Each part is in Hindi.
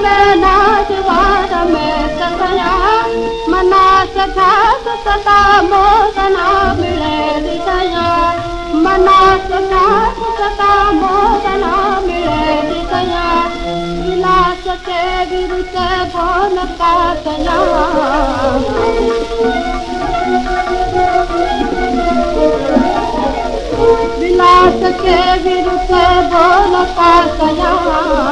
नाच पाठ में सखया मना सखा सता मोदना मिले दिशया मना सखा सता मोदना मिले दिशया विलास के विरुद्ध भोन का सया विलास के बोल पाया चतुराया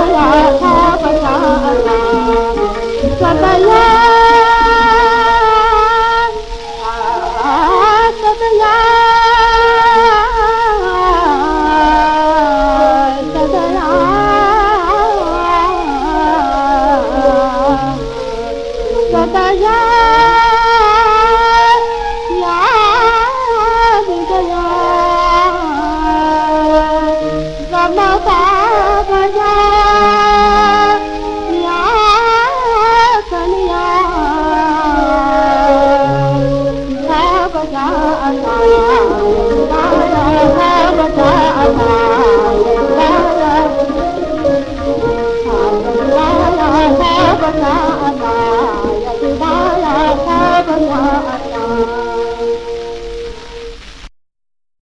Oh,